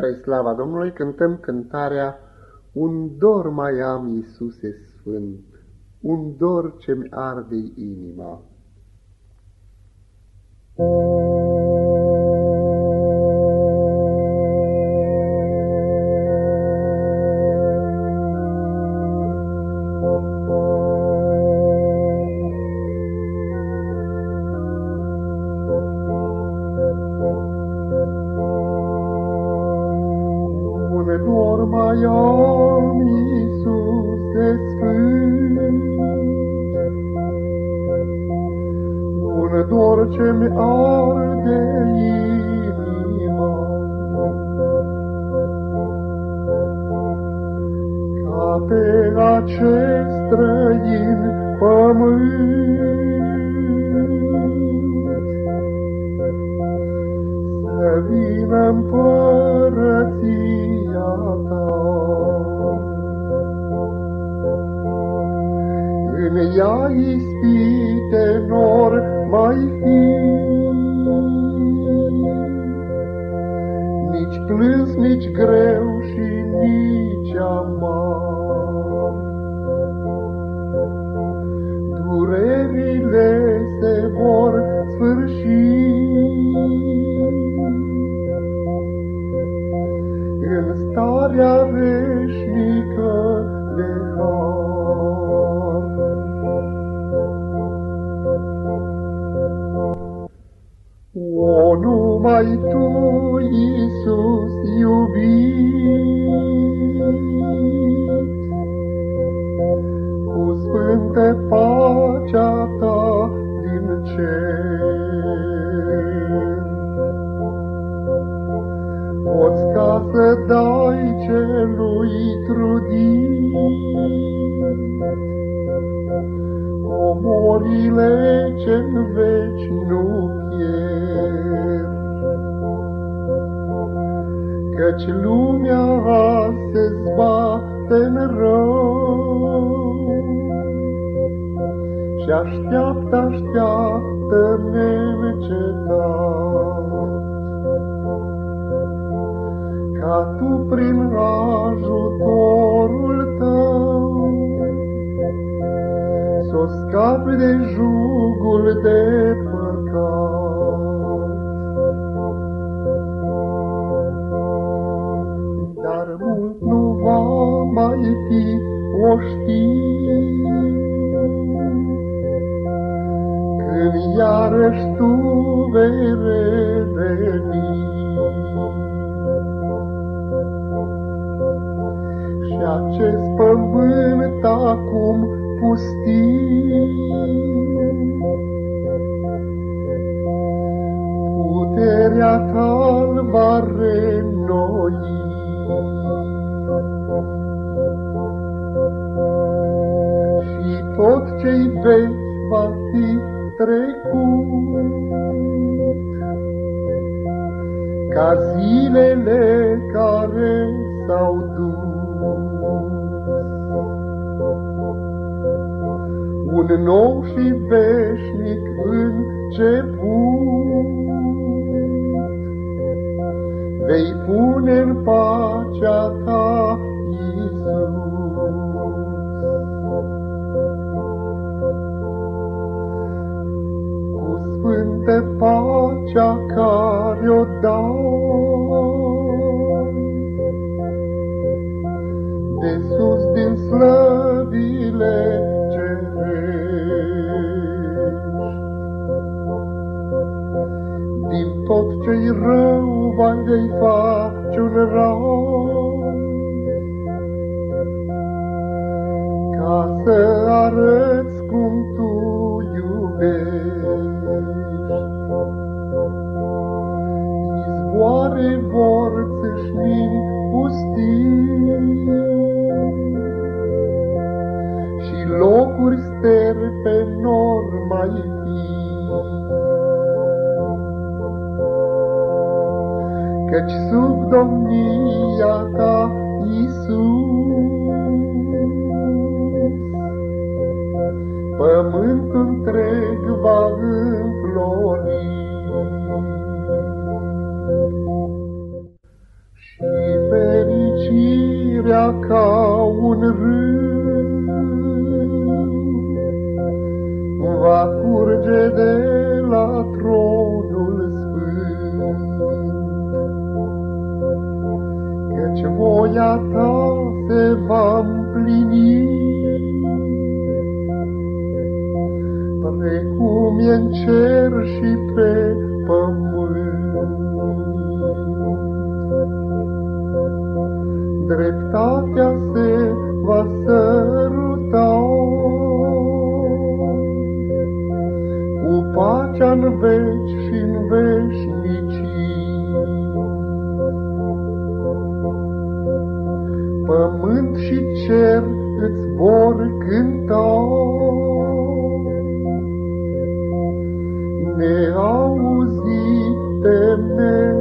Spre slava Domnului cântăm cântarea Un dor mai am, Iisuse Sfânt, un dor ce-mi arde inima. dor Un dor ce-mi arde inima, Ca pe acest străin pământ. Să vină împărăția în ea ispite nor nici greu și nici amar. Durerile se vor dai celui trudit, Comorile ce-n veci nu pierd. Căci lumea se zbate-n rău Și așteaptă, așteaptă neîncetat. Ca tu prin ajutorul tău S-o scapi de jugul de păcat. Dar mult nu va mai fi o știre, Când iarăși tu vei reveni. Și acest pământ acum pustii, Puterea ta va renoi. Și tot ce-i vechi va fi trecut, Ca zilele care s-au dus. Un nou și veșnic început, Vei pune în pacea ta, Iisus. Cu sfântă pacea care o dau, De sus din slăvile Din tot ce-i rău vei face un rai, Ca să arăți cum tu iubești. Izvoare vor țâșni pustii, Și locuri sterpe nor mai fi. Căci sub domnia ta, Iisus, Pământul întreg va înflori. Și și fericirea ca un râu va curge de la tronul voia ta se va împlini, precum e în cer și pe pământ. Dreptatea se va săruta cu pacea în veci și în veșnicii. pământ și cer îți vor cânta. Neauzite mele,